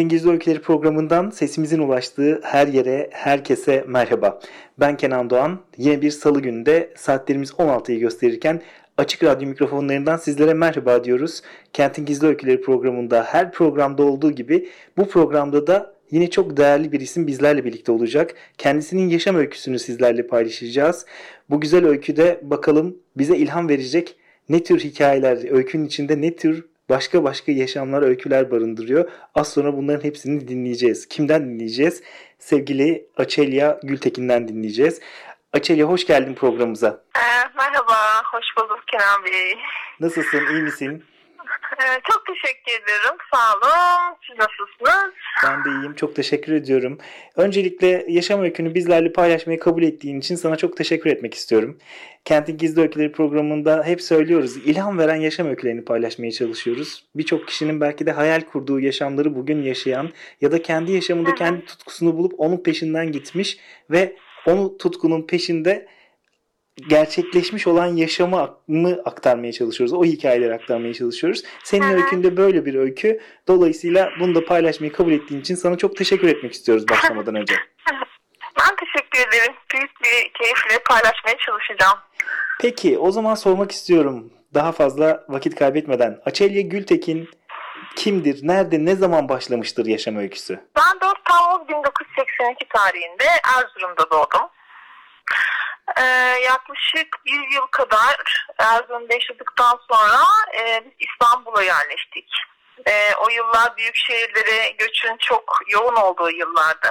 Kentin Gizli Öyküleri programından sesimizin ulaştığı her yere, herkese merhaba. Ben Kenan Doğan. Yine bir salı günde saatlerimiz 16'yı gösterirken Açık Radyo mikrofonlarından sizlere merhaba diyoruz. Kentin Gizli Öyküleri programında her programda olduğu gibi bu programda da yine çok değerli bir isim bizlerle birlikte olacak. Kendisinin yaşam öyküsünü sizlerle paylaşacağız. Bu güzel öyküde bakalım bize ilham verecek ne tür hikayeler, öykünün içinde ne tür başka başka yaşamlar, öyküler barındırıyor. Az sonra bunların hepsini dinleyeceğiz. Kimden dinleyeceğiz? Sevgili Açelya Gültekin'den dinleyeceğiz. Açelya hoş geldin programımıza. Ee, merhaba, hoş bulduk Kenan Bey. Nasılsın, iyi misin? Ee, çok teşekkür ederim, sağ olun. Siz nasılsınız? Ben de iyiyim, çok teşekkür ediyorum. Öncelikle yaşam öykünü bizlerle paylaşmayı kabul ettiğin için sana çok teşekkür etmek istiyorum. Kentin Gizli Öyküleri programında hep söylüyoruz, ilham veren yaşam öykülerini paylaşmaya çalışıyoruz. Birçok kişinin belki de hayal kurduğu yaşamları bugün yaşayan ya da kendi yaşamında kendi tutkusunu bulup onun peşinden gitmiş ve onu tutkunun peşinde gerçekleşmiş olan yaşamı aktarmaya çalışıyoruz. O hikayeleri aktarmaya çalışıyoruz. Senin hı. öykünde böyle bir öykü. Dolayısıyla bunu da paylaşmayı kabul ettiğin için sana çok teşekkür etmek istiyoruz başlamadan önce. Ben teşekkür ederim. Büyük bir keyifle paylaşmaya çalışacağım. Peki o zaman sormak istiyorum. Daha fazla vakit kaybetmeden. Açelya Gültekin kimdir? Nerede, ne zaman başlamıştır yaşam öyküsü? Ben 4 Temmuz 1982 tarihinde Erzurum'da doğdum. Ee, yaklaşık bir yıl kadar Erzurum'da yaşadıktan sonra e, biz İstanbul'a yerleştik. E, o yıllar büyük şehirlere göçün çok yoğun olduğu yıllardı.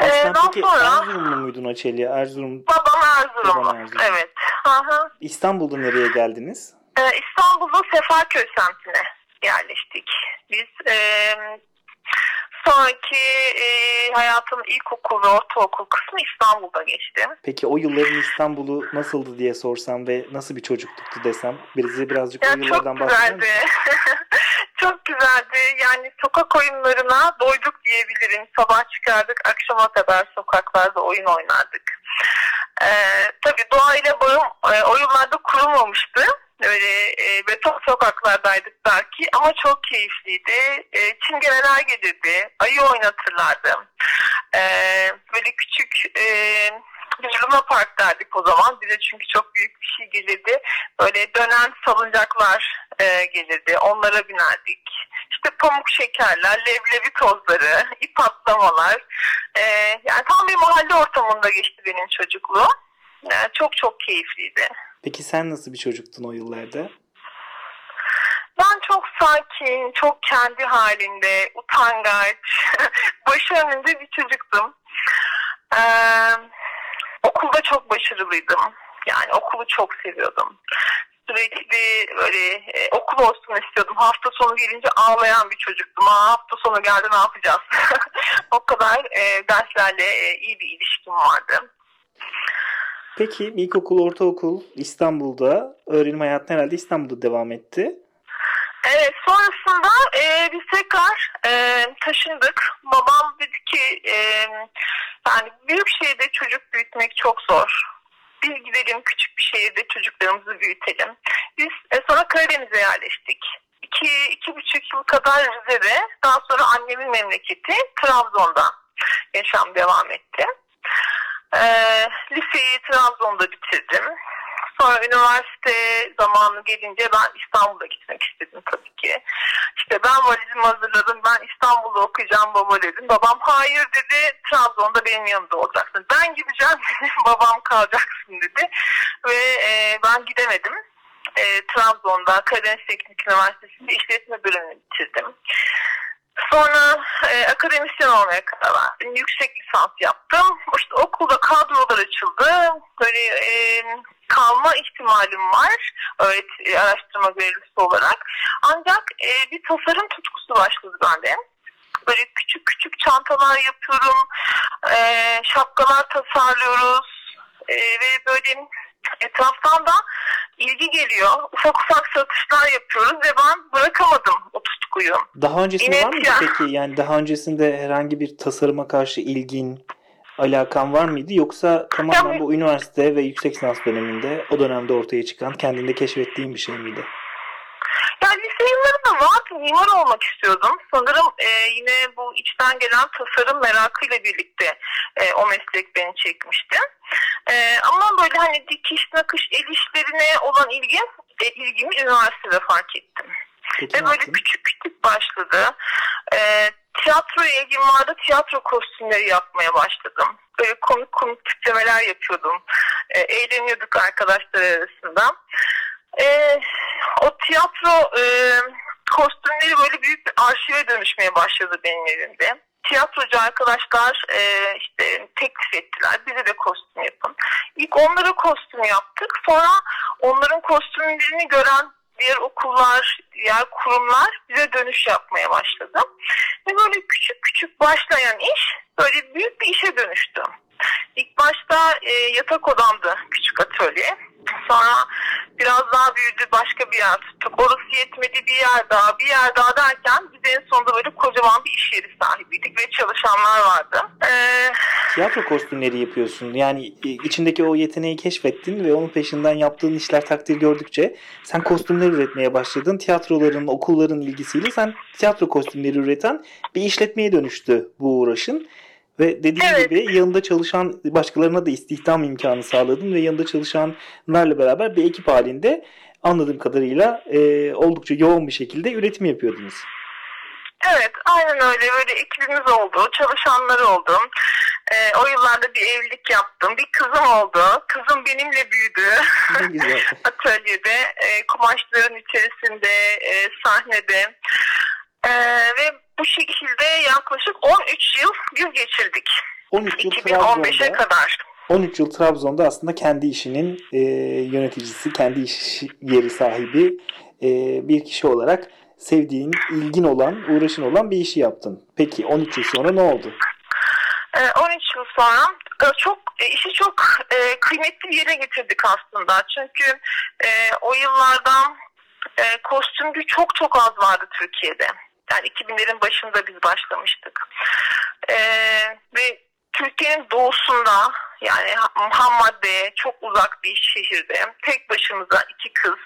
Ee, Aslen daha peki sonra Erzurumlu muydun Açelya? Erzurum, babam Erzurumlu. Erzurum. Evet. Hı. İstanbul'da nereye geldiniz? Ee, İstanbul'da Seferköy semtine yerleştik. Biz e, sonraki e, hayatım ilkokul ve ortaokul kısmı İstanbul'da geçti. Peki o yılların İstanbul'u nasıldı diye sorsam ve nasıl bir çocukluktu desem bizi birazcık Ya o yıllardan bahseder güzeldi. misin? çok güzeldi. Yani sokak oyunlarına doyduk diyebilirim. Sabah çıkardık, akşama kadar sokaklarda oyun oynardık. Ee, tabii doğayla bağım e, o yıllarda kurulmamıştı. Öyle e, beton sokaklardaydık belki ama çok keyifliydi. E, çingeneler gelirdi, ayı oynatırlardı. E, böyle küçük e, biz Luna Park derdik o zaman. Bize çünkü çok büyük bir şey gelirdi. Böyle dönen salıncaklar e, gelirdi. Onlara binerdik. İşte pamuk şekerler, leblebi tozları, ip atlamalar. E, yani tam bir mahalle ortamında geçti benim çocukluğum. E, çok çok keyifliydi. Peki sen nasıl bir çocuktun o yıllarda? Ben çok sakin, çok kendi halinde, utangaç, başı önünde bir çocuktum. Ee, okulda çok başarılıydım. Yani okulu çok seviyordum. Sürekli böyle e, okul olsun istiyordum. Hafta sonu gelince ağlayan bir çocuktum. Aa, hafta sonu geldi ne yapacağız? o kadar e, derslerle e, iyi bir ilişkim vardı. Peki ilkokul, ortaokul İstanbul'da öğrenim hayatın herhalde İstanbul'da devam etti. Evet sonrasında e, biz tekrar e, taşındık. Babam dedi ki e, yani büyük şehirde çocuk büyütmek çok zor. Biz gidelim küçük bir şehirde çocuklarımızı büyütelim. Biz e, sonra Karadeniz'e yerleştik. İki, iki buçuk yıl kadar Rize'de daha sonra annemin memleketi Trabzon'da yaşam devam etti. E, liseyi Trabzon'da bitirdim. Sonra üniversite zamanı gelince ben İstanbul'a gitmek istedim tabii ki. İşte ben valizimi hazırladım, ben İstanbul'da okuyacağım baba dedim. Babam hayır dedi, Trabzon'da benim yanımda olacaksın. Ben gideceğim dedi, babam kalacaksın dedi. Ve e, ben gidemedim. E, Trabzon'da Karadeniz Teknik Üniversitesi'nde işletme bölümünü bitirdim. Sonra e, akademisyen olmaya karar verdim. Yüksek lisans yaptım. İşte okulda kadrolar açıldı. Böyle e, kalma ihtimalim var öğret e, araştırma görevlisi olarak. Ancak e, bir tasarım tutkusu başladı bende. Böyle küçük küçük çantalar yapıyorum. E, şapkalar tasarlıyoruz. E, ve böyle etraftan da ilgi geliyor. Ufak ufak satışlar yapıyoruz ve ben bırakamadım o tutkuyu. Daha öncesinde Yine var mıydı ya. peki? Yani daha öncesinde herhangi bir tasarıma karşı ilgin, alakan var mıydı? Yoksa tamamen Ya- bu üniversite ve yüksek lisans döneminde o dönemde ortaya çıkan kendinde keşfettiğin bir şey miydi? Yani lise yıllarında vardı. Mimar olmak istiyordum. Sanırım e, yine bu içten gelen tasarım merakıyla birlikte e, o meslek beni çekmişti. E, ama böyle hani dikiş, nakış, el işlerine olan ilgim, e, ilgimi üniversitede fark ettim. Peki Ve böyle yaptın? küçük küçük başladı. E, tiyatroya ilgim vardı. Tiyatro kostümleri yapmaya başladım. Böyle komik komik tiplemeler yapıyordum. E, eğleniyorduk arkadaşlar arasında. E, o tiyatro e, kostümleri böyle büyük bir arşive dönüşmeye başladı benim evimde. Tiyatrocu arkadaşlar e, işte teklif ettiler. Bize de kostüm yapın. İlk onlara kostüm yaptık. Sonra onların kostümlerini gören diğer okullar, diğer kurumlar bize dönüş yapmaya başladı. Ve böyle küçük küçük başlayan iş böyle büyük bir işe dönüştü. İlk başta e, yatak odamdı küçük atölye. Sonra biraz daha büyüdü başka bir yer tuttuk. Orası yetmedi bir yer daha bir yer daha derken biz en sonunda böyle kocaman bir iş yeri sahibiydik ve çalışanlar vardı. Ee, Tiyatro kostümleri yapıyorsun. Yani e, içindeki o yeteneği keşfettin ve onun peşinden yaptığın işler takdir gördükçe sen kostümler üretmeye başladın. Tiyatroların, okulların ilgisiyle sen tiyatro kostümleri üreten bir işletmeye dönüştü bu uğraşın. Ve dediğin Evet. gibi yanında çalışan başkalarına da istihdam imkanı sağladın ve yanında çalışanlarla beraber bir ekip halinde anladığım kadarıyla e, oldukça yoğun bir şekilde üretim yapıyordunuz. Evet, aynen öyle. Böyle ekibimiz oldu, çalışanları oldu. Ee, o yıllarda bir evlilik yaptım. Bir kızım oldu. Kızım benimle büyüdü. Ne güzel. Atölyede, e, kumaşların içerisinde, e, sahnede. E, ve bu şekilde yaklaşık 13 yıl biz geçirdik. 13 yıl 2015'e Trabzon'da. kadar. 13 yıl Trabzon'da aslında kendi işinin e, yöneticisi, kendi iş yeri sahibi e, bir kişi olarak sevdiğin, ilgin olan, uğraşın olan bir işi yaptın. Peki 13 yıl sonra ne oldu? E, 13 yıl sonra e, çok e, işi çok e, kıymetli bir yere getirdik aslında. Çünkü e, o yıllardan e, kostümcü çok çok az vardı Türkiye'de. Yani 2000'lerin başında biz başlamıştık. E, ve Türkiye'nin doğusunda yani ha- ham maddeye çok uzak bir şehirde tek başımıza iki kız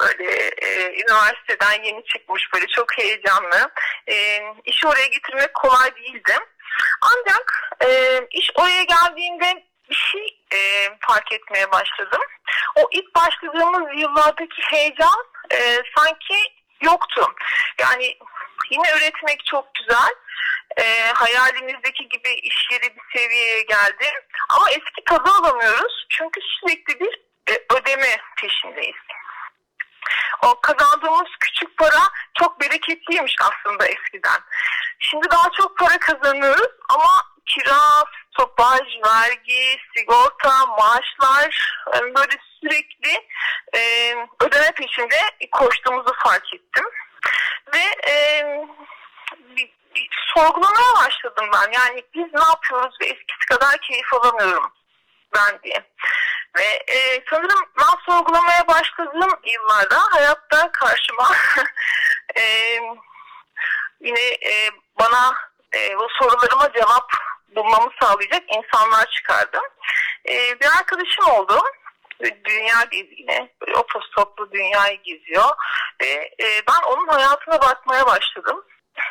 böyle e, üniversiteden yeni çıkmış böyle çok heyecanlı e, işi oraya getirmek kolay değildi. Ancak e, iş oraya geldiğinde bir şey e, fark etmeye başladım. O ilk başladığımız yıllardaki heyecan e, sanki yoktu. Yani yine üretmek çok güzel. E, hayalimizdeki gibi iş yeri bir seviyeye geldi. Ama eski tadı alamıyoruz. Çünkü sürekli bir e, ödeme peşindeyiz. O kazandığımız küçük para çok bereketliymiş aslında eskiden. Şimdi daha çok para kazanıyoruz ama kira, stopaj, vergi, sigorta, maaşlar yani böyle sürekli e, ödeme peşinde koştuğumuzu fark ettim. Ve e, bir, bir sorgulamaya başladım ben. Yani biz ne yapıyoruz ve eskisi kadar keyif alamıyorum ben diye. Ve e, sanırım ben sorgulamaya başladığım yıllarda hayatta karşıma e, yine e, bana e, bu sorularıma cevap bulmamı sağlayacak insanlar çıkardım. E, bir arkadaşım oldu. Dünya gezgini. Böyle otostoplu dünyayı geziyor. Ve e, ben onun hayatına bakmaya başladım.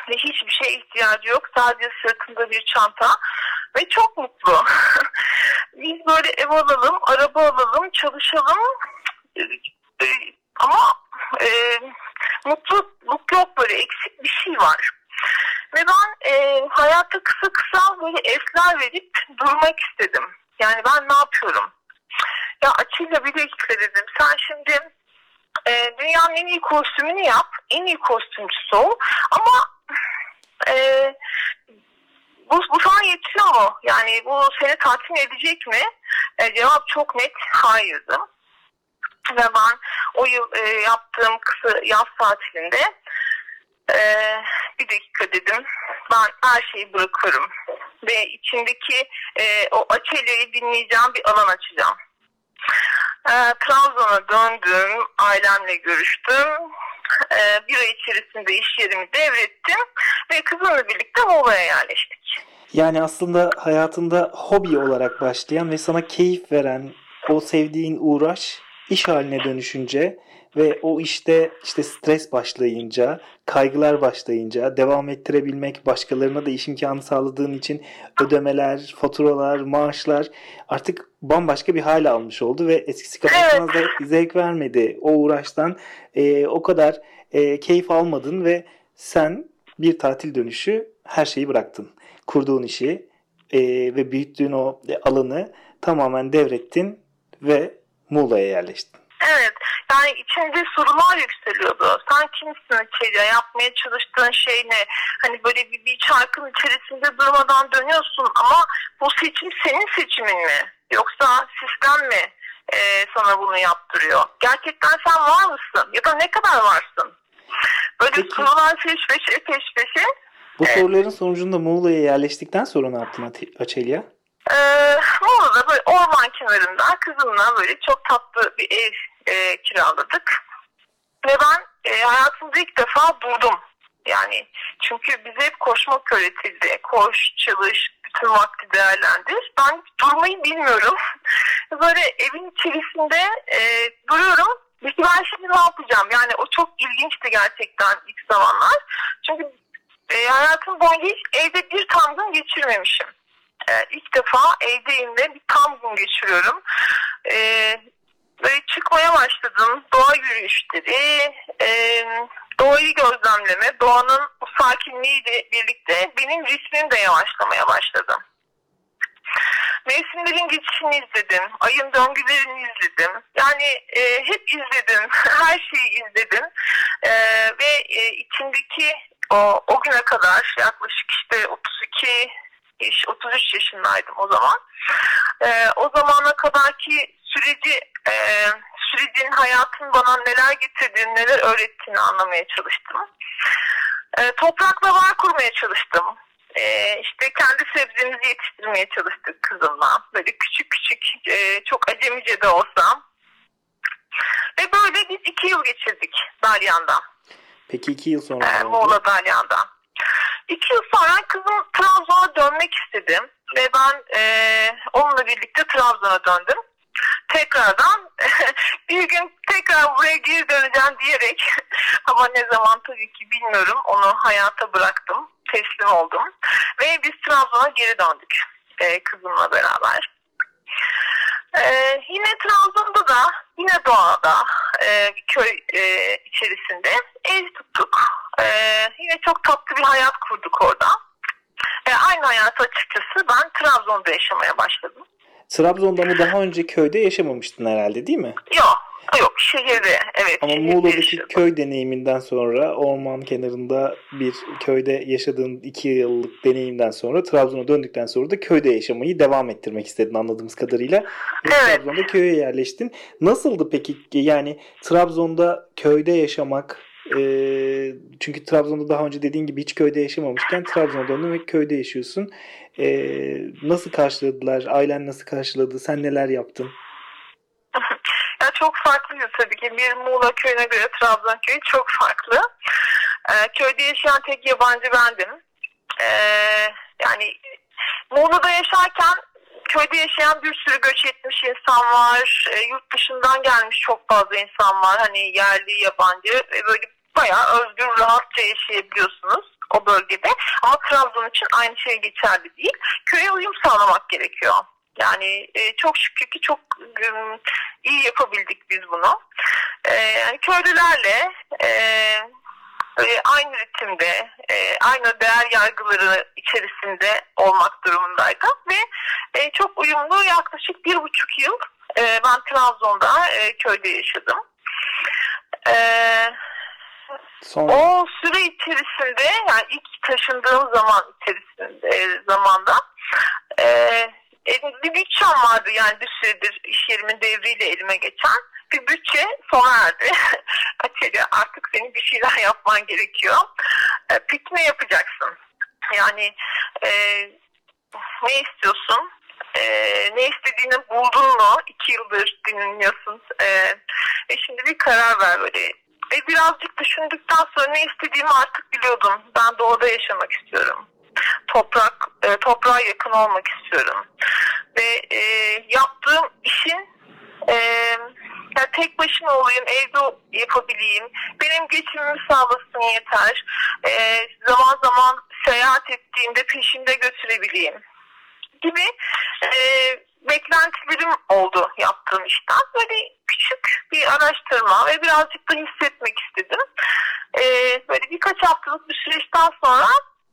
Ve hiçbir şeye ihtiyacı yok. Sadece sırtında bir çanta. Ve çok mutlu. Biz böyle ev alalım, araba alalım, çalışalım. E, Ama e, mutluluk yok böyle eksik bir şey var. Ve ben e, hayata kısa kısa böyle esler verip durmak istedim. Yani ben ne yapıyorum? Ya Açıyla birlikte dedim. Sen şimdi e, dünyanın en iyi kostümünü yap. En iyi kostümcüsü ol. Ama e, bu, bu sana yetiyor mu? Yani bu seni tatmin edecek mi? E, cevap çok net hayırdı. Ve ben o yıl e, yaptığım kısa yaz tatilinde e, bir dakika dedim. Ben her şeyi bırakıyorum. Ve içindeki e, o açelyayı dinleyeceğim bir alan açacağım. E, Trabzon'a döndüm. Ailemle görüştüm. E, bir ay içerisinde iş yerimi devrettim. Ve kızımla birlikte Muğla'ya yerleştik. Yani aslında hayatında hobi olarak başlayan ve sana keyif veren o sevdiğin uğraş iş haline dönüşünce ve o işte işte stres başlayınca, kaygılar başlayınca devam ettirebilmek, başkalarına da iş imkanı sağladığın için ödemeler, faturalar, maaşlar artık bambaşka bir hale almış oldu ve eskisi kadar Evet. zevk, zevk vermedi. O uğraştan e, o kadar e, keyif almadın ve sen bir tatil dönüşü her şeyi bıraktın. Kurduğun işi e, ve büyüttüğün o alanı tamamen devrettin ve Muğla'ya yerleştin. Evet. Yani içinde sorular yükseliyordu. Sen kimsin içeriye? Yapmaya çalıştığın şey ne? Hani böyle bir, bir çarkın içerisinde durmadan dönüyorsun ama bu seçim senin seçimin mi? Yoksa sistem mi e, sana bunu yaptırıyor? Gerçekten sen var mısın? Ya da ne kadar varsın? Böyle Peki. sorular peş peşe peş peşe. Bu Evet. soruların sonucunda Muğla'ya yerleştikten sonra ne yaptın Açelya? Ee, Muğla'da böyle orman kenarında kızımla böyle çok tatlı bir ev e, kiraladık. Ve ben e, hayatımda ilk defa durdum. Yani çünkü bize hep koşmak öğretildi. Koş, çalış, bütün vakti değerlendir. Ben durmayı bilmiyorum. Böyle evin içerisinde e, duruyorum. Peki ben şimdi ne yapacağım? Yani o çok ilginçti gerçekten ilk zamanlar. Çünkü e, hayatım boyunca hiç evde bir tam gün geçirmemişim. E, ilk defa evdeyim ve bir tam gün geçiriyorum. E, böyle çıkmaya başladım. Doğa yürüyüşleri, e, doğayı gözlemleme, doğanın sakinliğiyle birlikte benim ritmim de yavaşlamaya başladı. Mevsimlerin geçişini izledim. Ayın döngülerini izledim. Yani e, hep izledim. Her şeyi izledim. E, ve e, içindeki o, o güne kadar yaklaşık işte 32 yaş, 33 yaşındaydım o zaman. E, o zamana kadarki süreci e, sürecin hayatın bana neler getirdiğini, neler öğrettiğini anlamaya çalıştım. E, toprakla var kurmaya çalıştım. E, işte kendi sebzemizi yetiştirmeye çalıştık kızımla. Böyle küçük küçük, e, çok acemice de olsa. Ve böyle biz iki yıl geçirdik Dalyan'da. Peki iki yıl sonra E, ne oldu? Muğla Dalyan'da. İki yıl sonra kızım Trabzon'a dönmek istedim. Ve ben e, onunla birlikte Trabzon'a döndüm. Tekrardan bir gün tekrar buraya geri döneceğim diyerek ama ne zaman tabii ki bilmiyorum onu hayata bıraktım. Teslim oldum. Ve biz Trabzon'a geri döndük e, kızımla beraber. Ee, yine Trabzon'da da yine doğada e, köy e, içerisinde ev tuttuk. E, yine çok tatlı bir hayat kurduk orada. E, aynı hayatı açıkçası ben Trabzon'da yaşamaya başladım. Trabzon'da mı daha önce köyde yaşamamıştın herhalde değil mi? Yok, yok şehirde evet. Ama şehirde Muğla'daki yaşadım. köy deneyiminden sonra orman kenarında bir köyde yaşadığın iki yıllık deneyimden sonra Trabzon'a döndükten sonra da köyde yaşamayı devam ettirmek istedin anladığımız kadarıyla. Ve Evet. Trabzon'da köye yerleştin. Nasıldı peki yani Trabzon'da köyde yaşamak e, çünkü Trabzon'da daha önce dediğin gibi hiç köyde yaşamamışken Trabzon'a döndün ve köyde yaşıyorsun. E, nasıl karşıladılar? Ailen nasıl karşıladı? Sen neler yaptın? Çok farklıydı tabii ki. Bir Muğla köyüne göre Trabzon köyü çok farklı. Ee, köyde yaşayan tek yabancı bendim. Ee, yani Muğla'da yaşarken köyde yaşayan bir sürü göç etmiş insan var. Ee, yurt dışından gelmiş çok fazla insan var. Hani yerli, yabancı ve böyle bayağı özgür, rahatça yaşayabiliyorsunuz o bölgede. Ama Trabzon için aynı şey geçerli değil. Köye uyum sağlamak gerekiyor. Yani e, çok şükür ki çok e, iyi yapabildik biz bunu. E, yani köylülerle e, böyle aynı ritimde, e, aynı değer yargıları içerisinde olmak durumundaydım ve e, çok uyumlu yaklaşık bir buçuk yıl e, ben Trabzon'da e, köyde yaşadım. E, Sonra... O süre içerisinde yani ilk taşındığım zaman içerisinde e, zamanda e, bir bütçem vardı yani bir süredir iş yerimin devriyle elime geçen bir bütçe sona erdi. Atölye artık senin bir şeyler yapman gerekiyor. E, peki ne yapacaksın? Yani e, ne istiyorsun? E, ne istediğini buldun mu? İki yıldır dinliyorsun. E, e şimdi bir karar ver böyle. E, birazcık düşündükten sonra ne istediğimi artık biliyordum. Ben doğada yaşamak istiyorum. Toprak, e, toprağa yakın olmak istiyorum. Ve e, yaptığım işin e, yani tek başıma olayım, evde yapabileyim, benim geçimimi sağlasın yeter. E, zaman zaman seyahat ettiğimde peşinde götürebileyim gibi e, beklentilerim oldu yaptığım işten. Böyle küçük bir araştırma ve birazcık da hissetmek istedim. E, böyle birkaç haftalık bir süreçten sonra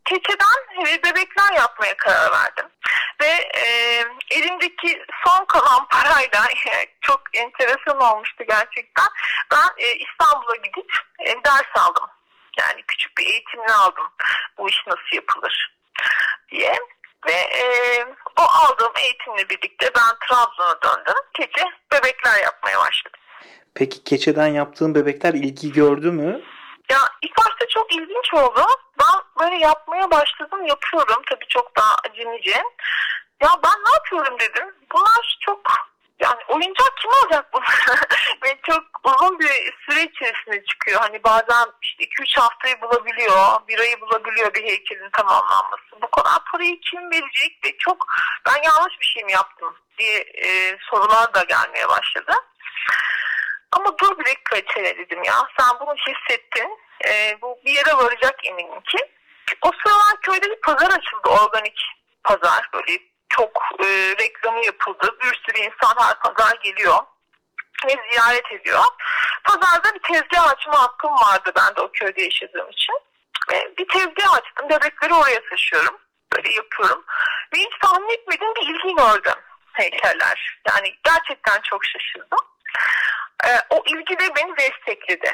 keçeden bebekler yapmaya karar verdim. Ve e, elimdeki son kalan parayla çok enteresan olmuştu gerçekten. Ben e, İstanbul'a gidip e, ders aldım. Yani küçük bir eğitimini aldım. Bu iş nasıl yapılır diye. Ve e, o aldığım eğitimle birlikte ben Trabzon'a döndüm. Keçe bebekler yapmaya başladım. Peki keçeden yaptığın bebekler ilgi gördü mü? Ya ilk başta çok ilginç oldu. Ben böyle yapmaya başladım, yapıyorum. Tabii çok daha acemice. Ya ben ne yapıyorum dedim. Bunlar çok yani oyuncak kim alacak bunu? Ve çok uzun bir süre içerisinde çıkıyor. Hani bazen işte 2-3 haftayı bulabiliyor, bir ayı bulabiliyor bir heykelin tamamlanması. Bu kadar parayı kim verecek ve çok ben yanlış bir şey mi yaptım diye e, sorular da gelmeye başladı. Ama dur bir dakika içeri dedim ya. Sen bunu hissettin. E, bu bir yere varacak eminim ki. O sıralar köyde bir pazar açıldı. Organik pazar. Böyle çok e, reklamı yapıldı. Bir sürü insan her pazar geliyor ve ziyaret ediyor. Pazarda bir tezgah açma hakkım vardı ben de o köyde yaşadığım için. Ve bir tezgah açtım. Bebekleri oraya taşıyorum. Böyle yapıyorum. Ve hiç tahmin etmediğim bir ilgi gördüm heykeller. Yani gerçekten çok şaşırdım. Ee, o ilgi de beni destekledi.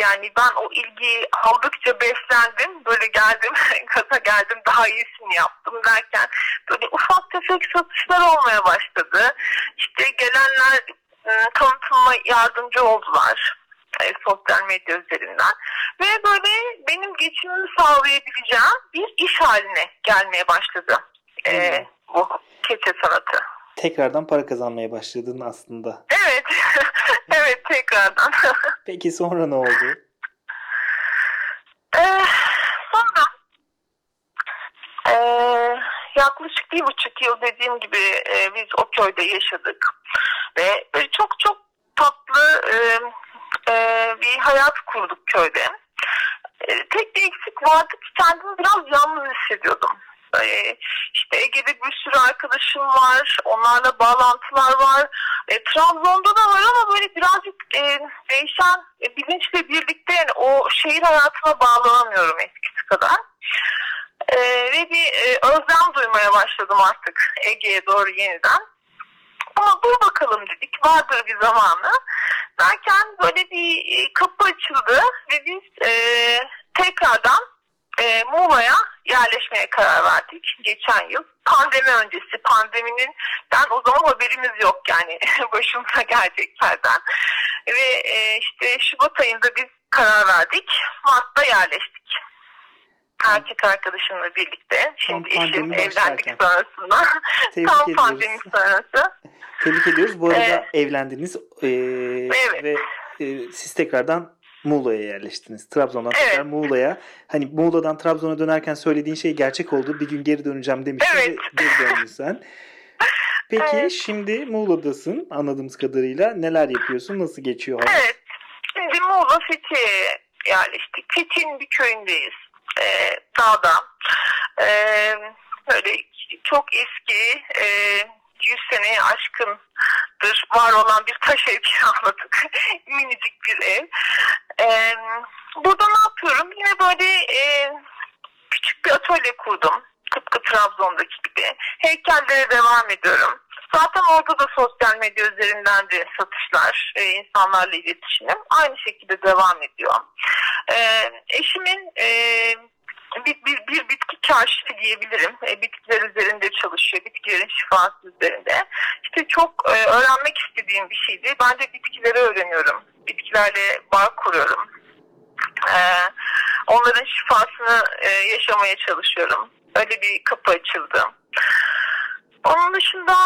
Yani ben o ilgiyi aldıkça beslendim. Böyle geldim, gaza geldim, daha iyisini yaptım derken böyle ufak tefek satışlar olmaya başladı. İşte gelenler e, tanıtıma yardımcı oldular e, sosyal medya üzerinden. Ve böyle benim geçimimi sağlayabileceğim bir iş haline gelmeye başladı e, bu keçe sanatı. Tekrardan para kazanmaya başladın aslında. Evet. evet tekrardan. Peki sonra ne oldu? Ee, sonra e, yaklaşık bir buçuk yıl dediğim gibi e, biz o köyde yaşadık. Ve böyle çok çok tatlı e, e, bir hayat kurduk köyde. E, tek bir eksik vardı ki kendimi biraz yalnız hissediyordum. E, işte Ege'de bir sürü arkadaşım var. Onlarla bağlantılar var. E, Trabzon'da da var ama böyle birazcık e, değişen e, bilinçle birlikte yani o şehir hayatına bağlanamıyorum eskisi kadar. E, ve bir e, özlem duymaya başladım artık Ege'ye doğru yeniden. Ama dur bakalım dedik. Vardır bir zamanı. Derken böyle bir e, kapı açıldı ve biz e, tekrardan e, Muğla'ya yerleşmeye karar verdik geçen yıl. Pandemi öncesi, pandeminin ben o zaman haberimiz yok yani başımıza geleceklerden. Ve e, işte Şubat ayında biz karar verdik. Mart'ta yerleştik. Erkek arkadaşımla birlikte. Şimdi Tam eşim evlendik sonrasında. Tam pandemi sonrası. Tebrik ediyoruz. Bu arada evet. evlendiniz. Ee, evet. Ve e, siz tekrardan Muğla'ya yerleştiniz. Trabzon'dan evet. tekrar Muğla'ya. Hani Muğla'dan Trabzon'a dönerken söylediğin şey gerçek oldu. Bir gün geri döneceğim demiştin evet. ve geri döndün sen. Peki evet. şimdi Muğla'dasın anladığımız kadarıyla. Neler yapıyorsun? Nasıl geçiyor hayat? Evet. Şimdi Muğla Fethiye'ye yerleştik. Fethiye'nin bir köyündeyiz. Ee, dağda. Ee, böyle çok eski e, 100 seneye aşkındır var olan bir taş ev kiraladık. Minicik bir ev. Ee, burada ne yapıyorum? Yine böyle e, küçük bir atölye kurdum. Tıpkı Trabzon'daki gibi. Heykellere devam ediyorum. Zaten orada da sosyal medya üzerinden de satışlar, e, insanlarla iletişimim aynı şekilde devam ediyor. E, eşimin e, bir, bir, bir bitki kaşifi diyebilirim. E, bitkiler üzerinde çalışıyor. Bitkilerin şifası üzerinde. İşte çok e, öğrenmek istediğim bir şeydi. Ben de bitkileri öğreniyorum. Bitkilerle bağ kuruyorum. E, onların şifasını e, yaşamaya çalışıyorum. Öyle bir kapı açıldı. Onun dışında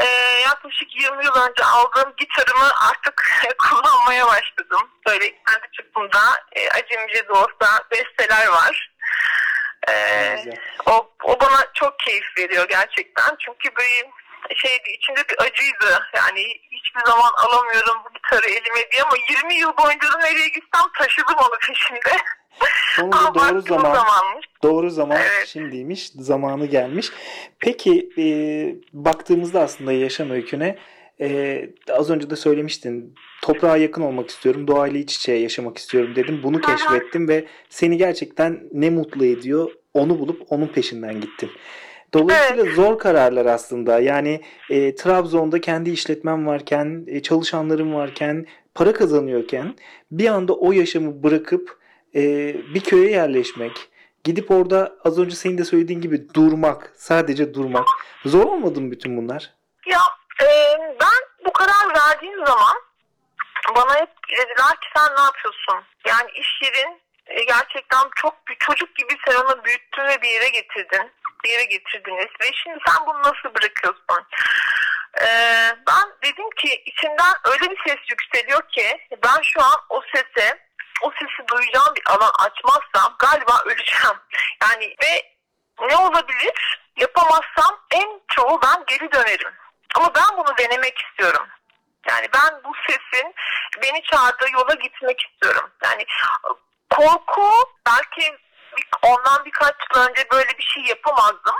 e, yaklaşık 20 yıl önce aldığım gitarımı artık kullanmaya başladım. Böyle kendi çapımda e, acemice de olsa besteler var. E, o, o bana çok keyif veriyor gerçekten. Çünkü böyle şeydi içinde bir acıydı. Yani hiçbir zaman alamıyorum bu gitarı elime diye ama 20 yıl boyunca da nereye gitsem taşıdım onu peşinde. Onu da doğru zaman, zamanmış. doğru zaman evet. şimdiymiş, zamanı gelmiş. Peki e, baktığımızda aslında yaşam öyküne e, az önce de söylemiştin. Toprağa yakın olmak istiyorum, doğayla iç içe yaşamak istiyorum dedim. Bunu keşfettim ve seni gerçekten ne mutlu ediyor onu bulup onun peşinden gittin. Dolayısıyla evet. zor kararlar aslında. Yani e, Trabzon'da kendi işletmem varken, e, çalışanlarım varken, para kazanıyorken bir anda o yaşamı bırakıp e, bir köye yerleşmek, gidip orada az önce senin de söylediğin gibi durmak, sadece durmak. Zor olmadı mı bütün bunlar? Ya e, ben bu karar verdiğim zaman bana hep dediler ki sen ne yapıyorsun? Yani iş yerin e, gerçekten çok bir çocuk gibi sen onu büyüttün ve bir yere getirdin. Bir yere getirdiniz ve şimdi sen bunu nasıl bırakıyorsun? Ee, ben dedim ki içimden öyle bir ses yükseliyor ki ben şu an o sese o sesi duyacağım bir alan açmazsam galiba öleceğim. Yani ve ne olabilir? Yapamazsam en çoğu ben geri dönerim. Ama ben bunu denemek istiyorum. Yani ben bu sesin beni çağırdığı yola gitmek istiyorum. Yani korku belki ondan birkaç yıl önce böyle bir şey yapamazdım.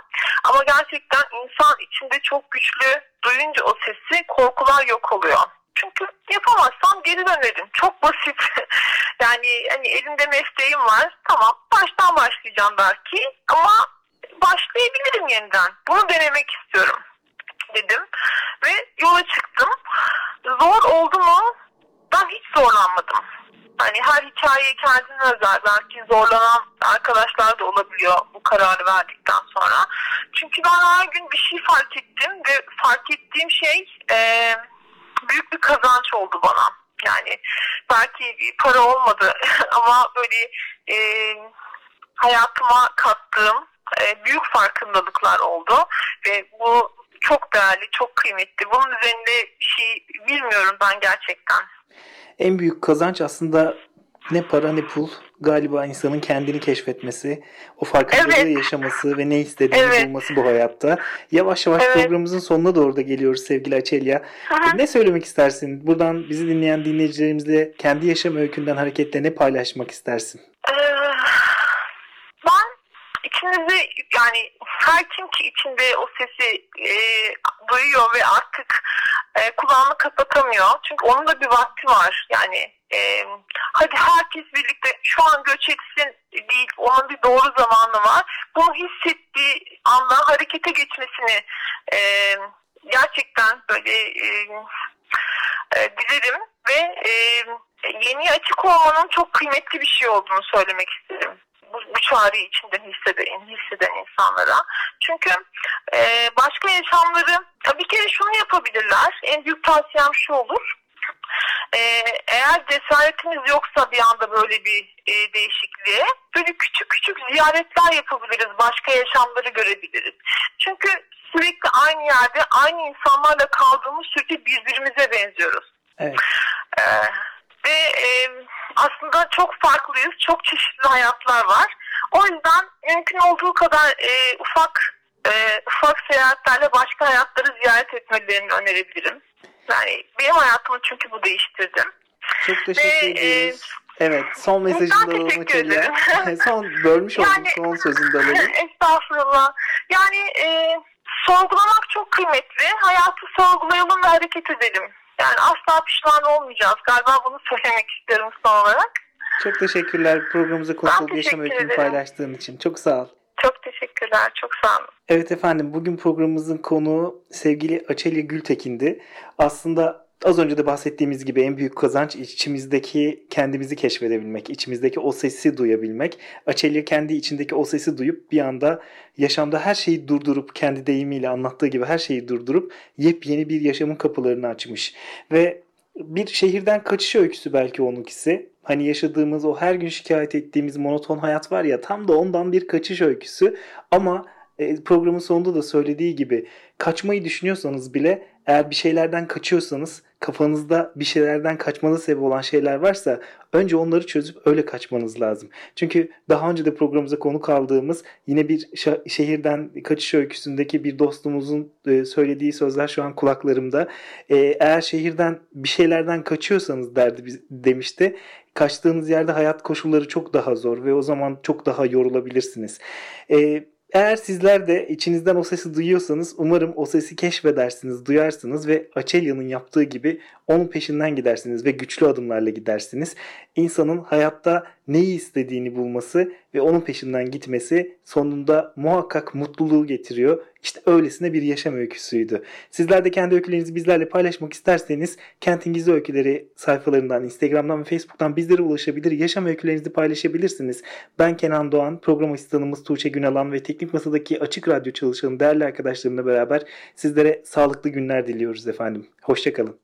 Ama gerçekten insan içinde çok güçlü duyunca o sesi korkular yok oluyor. Çünkü yapamazsam geri dönerim. Çok basit. yani hani elimde mesleğim var. Tamam baştan başlayacağım belki ama başlayabilirim yeniden. Bunu denemek istiyorum dedim ve yola çıktım. Zor oldu mu? Ben hiç zorlanmadım. Hani her hikaye kendine özel. Belki zorlanan arkadaşlar da olabiliyor bu kararı verdikten sonra. Çünkü ben her gün bir şey fark ettim ve fark ettiğim şey e, büyük bir kazanç oldu bana. Yani belki para olmadı ama böyle e, hayatıma kattığım e, büyük farkındalıklar oldu ve bu çok değerli, çok kıymetli. Bunun üzerinde bir şey bilmiyorum ben gerçekten. En büyük kazanç aslında ne para ne pul galiba insanın kendini keşfetmesi, o farkındalığı evet. yaşaması ve ne istediğini evet. bulması bu hayatta. Yavaş yavaş evet. programımızın sonuna doğru da geliyoruz sevgili Açelya. Ne söylemek istersin? Buradan bizi dinleyen dinleyicilerimizle kendi yaşam öykünden hareketle ne paylaşmak istersin? Ee, içinizde yani her kim ki içinde o sesi e, duyuyor ve artık e, kulağını kapatamıyor. Çünkü onun da bir vakti var. Yani e, hadi herkes birlikte şu an göç etsin değil. Onun bir doğru zamanı var. Bunu hissettiği anda harekete geçmesini e, gerçekten böyle e, e, dilerim ve e, yeni açık olmanın çok kıymetli bir şey olduğunu söylemek isterim bu, bu çağrıyı içinden hisseden, hisseden insanlara. Çünkü e, başka yaşamları tabii ki şunu yapabilirler. En büyük tavsiyem şu olur. Ee, eğer cesaretimiz yoksa bir anda böyle bir e, değişikliğe böyle küçük küçük ziyaretler yapabiliriz. Başka yaşamları görebiliriz. Çünkü sürekli aynı yerde aynı insanlarla kaldığımız sürece birbirimize benziyoruz. Evet. Ee, ve e, aslında çok farklıyız. Çok çeşitli hayatlar var. O yüzden mümkün olduğu kadar e, ufak e, ufak seyahatlerle başka hayatları ziyaret etmelerini önerebilirim. Yani benim hayatımı çünkü bu değiştirdi. Çok teşekkür ederiz. E, evet son mesajını da alalım Kelly. son bölmüş yani, oldum son sözünü de alalım. Estağfurullah. Yani e, sorgulamak çok kıymetli. Hayatı sorgulayalım ve hareket edelim. Yani asla pişman olmayacağız. Galiba bunu söylemek istiyorum son olarak. Çok teşekkürler programımıza katılıp yaşam öykünü paylaştığın için. Çok sağ ol. Çok teşekkürler. Çok sağ olun. Evet efendim bugün programımızın konuğu sevgili Açelya Gültekin'di. Aslında Az önce de bahsettiğimiz gibi en büyük kazanç içimizdeki kendimizi keşfedebilmek, içimizdeki o sesi duyabilmek. Açelya kendi içindeki o sesi duyup bir anda yaşamda her şeyi durdurup kendi deyimiyle anlattığı gibi her şeyi durdurup yepyeni bir yaşamın kapılarını açmış. Ve bir şehirden kaçış öyküsü belki onunkisi. Hani yaşadığımız o her gün şikayet ettiğimiz monoton hayat var ya tam da ondan bir kaçış öyküsü. Ama programın sonunda da söylediği gibi kaçmayı düşünüyorsanız bile eğer bir şeylerden kaçıyorsanız kafanızda bir şeylerden kaçmanız sebep olan şeyler varsa önce onları çözüp öyle kaçmanız lazım. Çünkü daha önce de programımıza konu kaldığımız yine bir şehirden kaçış öyküsündeki bir dostumuzun e, söylediği sözler şu an kulaklarımda. E, eğer şehirden bir şeylerden kaçıyorsanız derdi demişti. Kaçtığınız yerde hayat koşulları çok daha zor ve o zaman çok daha yorulabilirsiniz. Eee eğer sizler de içinizden o sesi duyuyorsanız umarım o sesi keşfedersiniz, duyarsınız ve Açelya'nın yaptığı gibi onun peşinden gidersiniz ve güçlü adımlarla gidersiniz. İnsanın hayatta neyi istediğini bulması ve onun peşinden gitmesi sonunda muhakkak mutluluğu getiriyor. İşte öylesine bir yaşam öyküsüydü. Sizler de kendi öykülerinizi bizlerle paylaşmak isterseniz Kentin Gizli Öyküleri sayfalarından, Instagram'dan ve Facebook'tan bizlere ulaşabilir, yaşam öykülerinizi paylaşabilirsiniz. Ben Kenan Doğan, program asistanımız Tuğçe Günalan ve Teknik Masa'daki Açık Radyo çalışanı değerli arkadaşlarımla beraber sizlere sağlıklı günler diliyoruz efendim. Hoşçakalın.